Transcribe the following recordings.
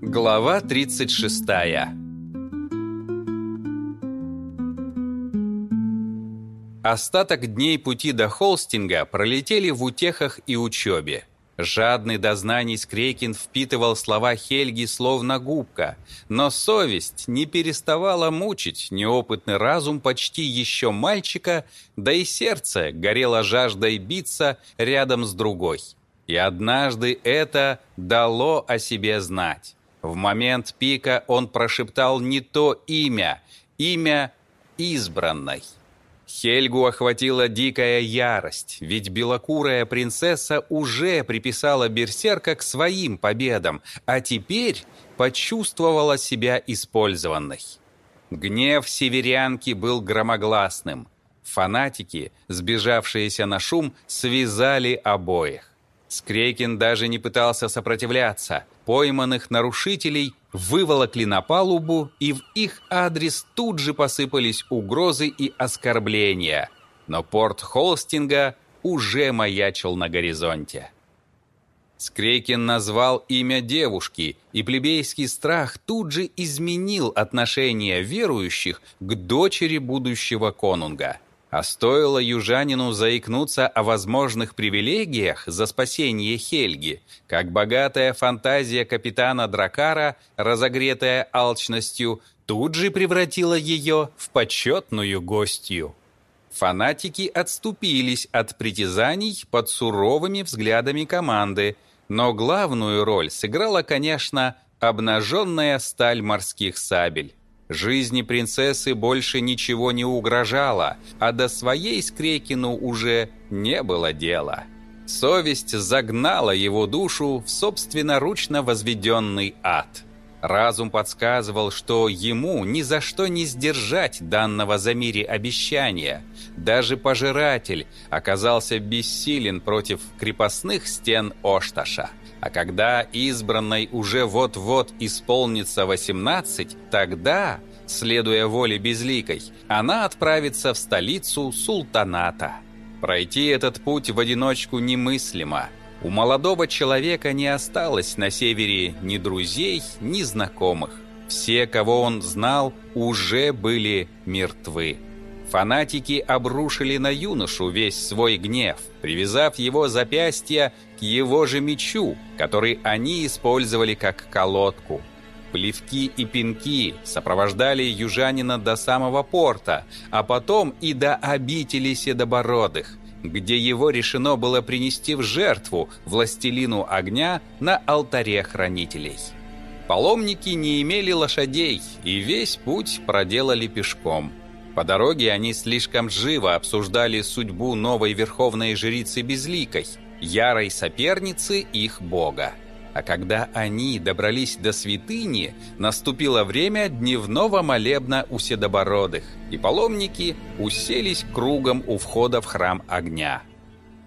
Глава 36 Остаток дней пути до Холстинга пролетели в утехах и учебе. Жадный до знаний Скрекин впитывал слова Хельги словно губка, но совесть не переставала мучить неопытный разум почти еще мальчика, да и сердце горело жаждой биться рядом с другой. И однажды это дало о себе знать. В момент пика он прошептал не то имя, имя избранной. Хельгу охватила дикая ярость, ведь белокурая принцесса уже приписала берсерка к своим победам, а теперь почувствовала себя использованной. Гнев северянки был громогласным. Фанатики, сбежавшиеся на шум, связали обоих. Скрекин даже не пытался сопротивляться. Пойманных нарушителей выволокли на палубу, и в их адрес тут же посыпались угрозы и оскорбления. Но порт Холстинга уже маячил на горизонте. Скрекин назвал имя девушки, и плебейский страх тут же изменил отношение верующих к дочери будущего конунга – а стоило южанину заикнуться о возможных привилегиях за спасение Хельги, как богатая фантазия капитана Дракара, разогретая алчностью, тут же превратила ее в почетную гостью. Фанатики отступились от притязаний под суровыми взглядами команды, но главную роль сыграла, конечно, обнаженная сталь морских сабель. Жизни принцессы больше ничего не угрожало, а до своей Скрекину уже не было дела. Совесть загнала его душу в собственноручно возведенный ад. Разум подсказывал, что ему ни за что не сдержать данного за мире обещания. Даже пожиратель оказался бессилен против крепостных стен Ошташа. А когда избранной уже вот-вот исполнится 18, тогда, следуя воле безликой, она отправится в столицу султаната. Пройти этот путь в одиночку немыслимо. У молодого человека не осталось на севере ни друзей, ни знакомых. Все, кого он знал, уже были мертвы. Фанатики обрушили на юношу весь свой гнев, привязав его запястье к его же мечу, который они использовали как колодку. Плевки и пинки сопровождали южанина до самого порта, а потом и до обители Седобородых, где его решено было принести в жертву властелину огня на алтаре хранителей. Паломники не имели лошадей и весь путь проделали пешком – по дороге они слишком живо обсуждали судьбу новой верховной жрицы Безликой, ярой соперницы их бога. А когда они добрались до святыни, наступило время дневного молебна у седобородых, и паломники уселись кругом у входа в храм огня.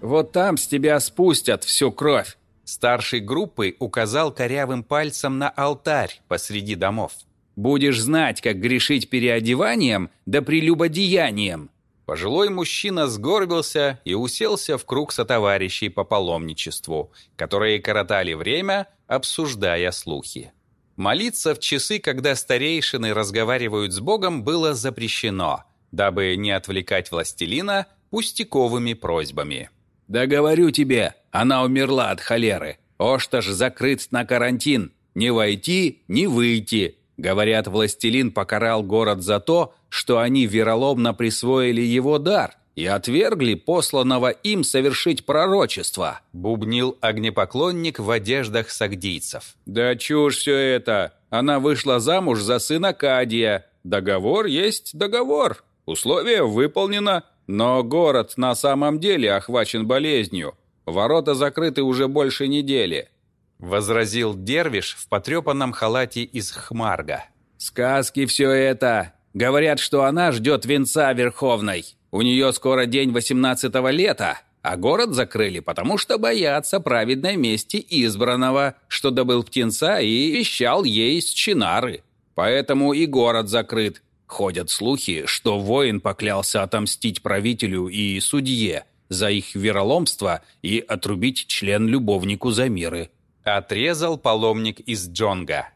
«Вот там с тебя спустят всю кровь!» Старший группы указал корявым пальцем на алтарь посреди домов. Будешь знать, как грешить переодеванием да прелюбодеянием». Пожилой мужчина сгорбился и уселся в круг сотоварищей по паломничеству, которые коротали время, обсуждая слухи. Молиться в часы, когда старейшины разговаривают с Богом, было запрещено, дабы не отвлекать властелина пустяковыми просьбами. «Да говорю тебе, она умерла от холеры. Ошташ закрыт на карантин. Не войти, не выйти. Говорят, властелин покарал город за то, что они вероломно присвоили его дар и отвергли посланного им совершить пророчество», — бубнил огнепоклонник в одеждах сагдийцев. «Да чушь все это! Она вышла замуж за сына Кадия. Договор есть договор. Условие выполнено, но город на самом деле охвачен болезнью. Ворота закрыты уже больше недели. — возразил Дервиш в потрепанном халате из хмарга. «Сказки все это! Говорят, что она ждет венца Верховной. У нее скоро день восемнадцатого лета, а город закрыли, потому что боятся праведной мести избранного, что добыл птенца и вещал ей с чинары. Поэтому и город закрыт. Ходят слухи, что воин поклялся отомстить правителю и судье, за их вероломство и отрубить член любовнику за миры. Отрезал паломник из Джонга.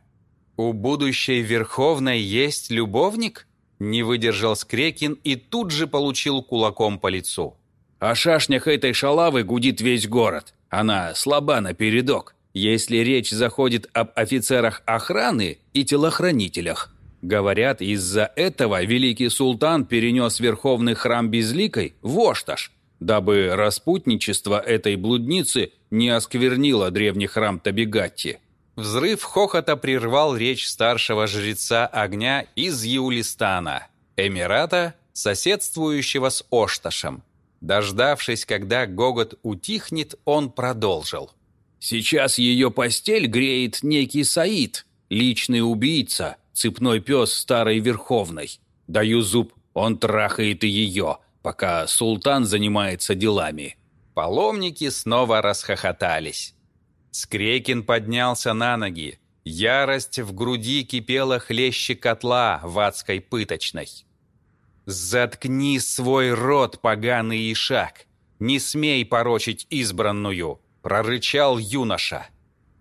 «У будущей Верховной есть любовник?» Не выдержал Скрекин и тут же получил кулаком по лицу. О шашнях этой шалавы гудит весь город. Она слаба на передок, если речь заходит об офицерах охраны и телохранителях. Говорят, из-за этого великий султан перенес верховный храм Безликой в Ошташ, дабы распутничество этой блудницы не осквернило древний храм Табигатти. Взрыв хохота прервал речь старшего жреца огня из Юлистана, Эмирата, соседствующего с Ошташем. Дождавшись, когда гогот утихнет, он продолжил. «Сейчас ее постель греет некий Саид, личный убийца, цепной пес старой Верховной. Даю зуб, он трахает и ее, пока султан занимается делами». Паломники снова расхохотались. Скрекин поднялся на ноги. Ярость в груди кипела хлеще котла в адской пыточной. «Заткни свой рот, поганый ишак! Не смей порочить избранную!» — прорычал юноша.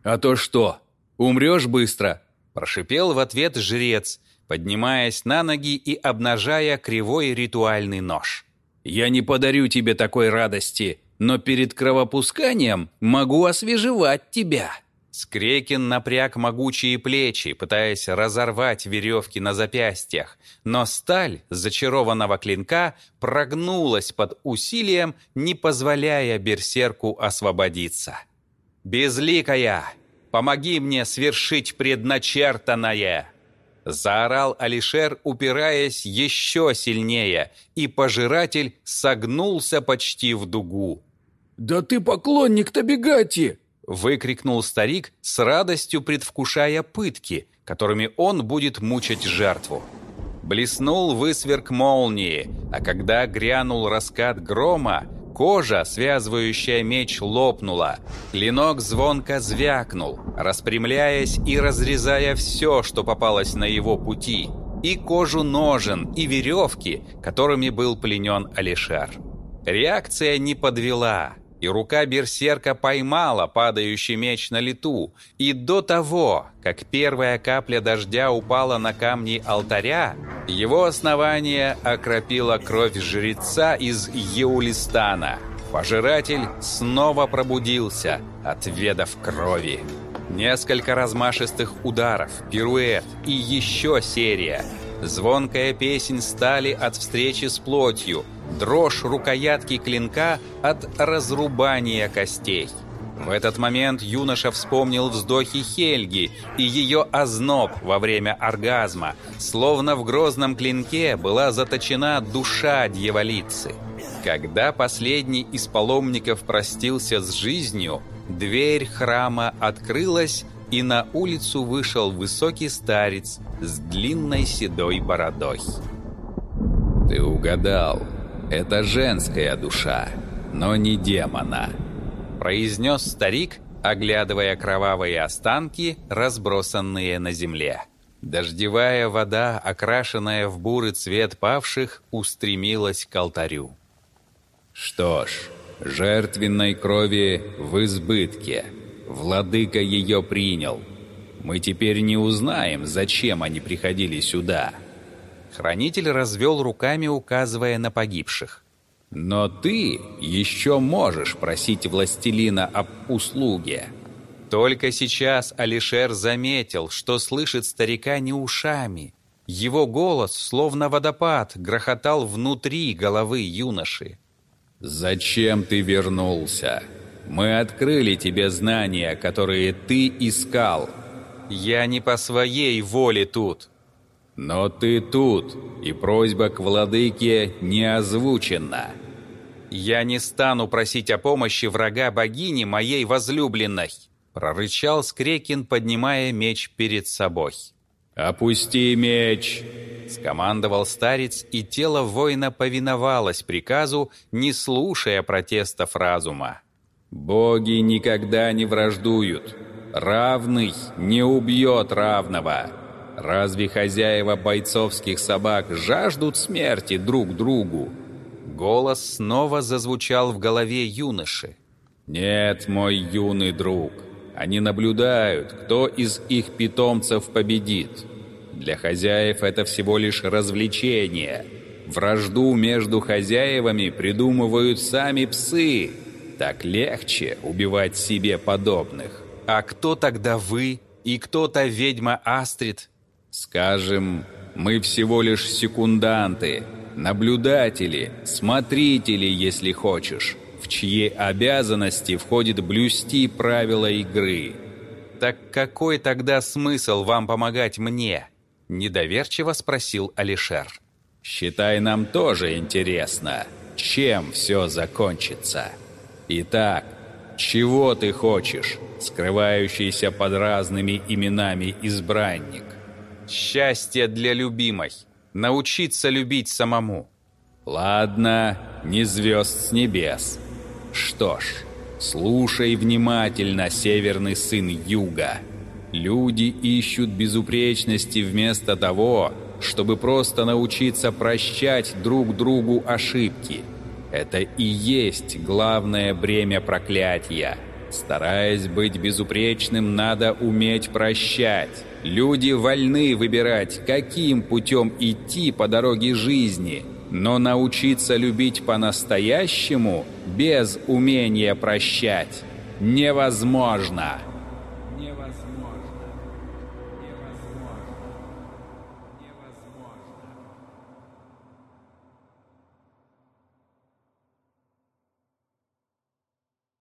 «А то что, умрешь быстро?» — прошипел в ответ жрец, поднимаясь на ноги и обнажая кривой ритуальный нож. «Я не подарю тебе такой радости, но перед кровопусканием могу освежевать тебя». Скрекин напряг могучие плечи, пытаясь разорвать веревки на запястьях, но сталь зачарованного клинка прогнулась под усилием, не позволяя берсерку освободиться. «Безликая, помоги мне свершить предначертанное!» Заорал Алишер, упираясь еще сильнее, и пожиратель согнулся почти в дугу. «Да ты поклонник Табигати!» выкрикнул старик с радостью предвкушая пытки, которыми он будет мучить жертву. Блеснул высверк молнии, а когда грянул раскат грома, кожа, связывающая меч, лопнула. Клинок звонко звякнул, распрямляясь и разрезая все, что попалось на его пути, и кожу ножен, и веревки, которыми был пленен Алишер. Реакция не подвела и рука берсерка поймала падающий меч на лету, и до того, как первая капля дождя упала на камни алтаря, его основание окропила кровь жреца из Еулистана. Пожиратель снова пробудился, отведав крови. Несколько размашистых ударов, пируэт и еще серия. Звонкая песнь стали от встречи с плотью – дрожь рукоятки клинка от разрубания костей. В этот момент юноша вспомнил вздохи Хельги и ее озноб во время оргазма, словно в грозном клинке была заточена душа дьяволицы. Когда последний из паломников простился с жизнью, дверь храма открылась, и на улицу вышел высокий старец с длинной седой бородой. «Ты угадал», это женская душа, но не демона», — произнес старик, оглядывая кровавые останки, разбросанные на земле. Дождевая вода, окрашенная в бурый цвет павших, устремилась к алтарю. «Что ж, жертвенной крови в избытке. Владыка ее принял. Мы теперь не узнаем, зачем они приходили сюда». Хранитель развел руками, указывая на погибших. «Но ты еще можешь просить властелина об услуге». Только сейчас Алишер заметил, что слышит старика не ушами. Его голос, словно водопад, грохотал внутри головы юноши. «Зачем ты вернулся? Мы открыли тебе знания, которые ты искал». «Я не по своей воле тут», но ты тут, и просьба к владыке не озвучена. Я не стану просить о помощи врага богини моей возлюбленной, прорычал Скрекин, поднимая меч перед собой. «Опусти меч!» — скомандовал старец, и тело воина повиновалось приказу, не слушая протестов разума. «Боги никогда не враждуют. Равный не убьет равного. Разве хозяева бойцовских собак жаждут смерти друг другу? Голос снова зазвучал в голове юноши. «Нет, мой юный друг, они наблюдают, кто из их питомцев победит. Для хозяев это всего лишь развлечение. Вражду между хозяевами придумывают сами псы. Так легче убивать себе подобных. А кто тогда вы и кто та ведьма Астрид? Скажем, мы всего лишь секунданты, наблюдатели, смотрители, если хочешь в чьи обязанности входит блюсти правила игры. «Так какой тогда смысл вам помогать мне?» – недоверчиво спросил Алишер. «Считай, нам тоже интересно, чем все закончится. Итак, чего ты хочешь, скрывающийся под разными именами избранник?» «Счастье для любимой. Научиться любить самому». «Ладно, не звезд с небес. Что ж, слушай внимательно, северный сын юга. Люди ищут безупречности вместо того, чтобы просто научиться прощать друг другу ошибки. Это и есть главное бремя проклятия. Стараясь быть безупречным, надо уметь прощать. Люди вольны выбирать, каким путем идти по дороге жизни – но научиться любить по-настоящему без умения прощать невозможно.